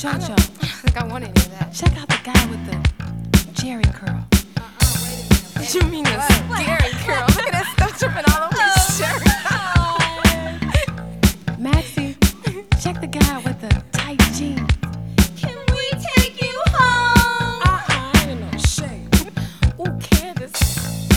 Jojo. I think I want any of that. Check out the guy with the Jheri curl. Uh-uh, wait a minute. You mean the scary curl? Look at that stuff dripping all over his oh, shirt. Oh. Maxi, check the guy with the tight jeans. Can we take you home? Uh-uh, I ain't in no shape. Ooh, Candace.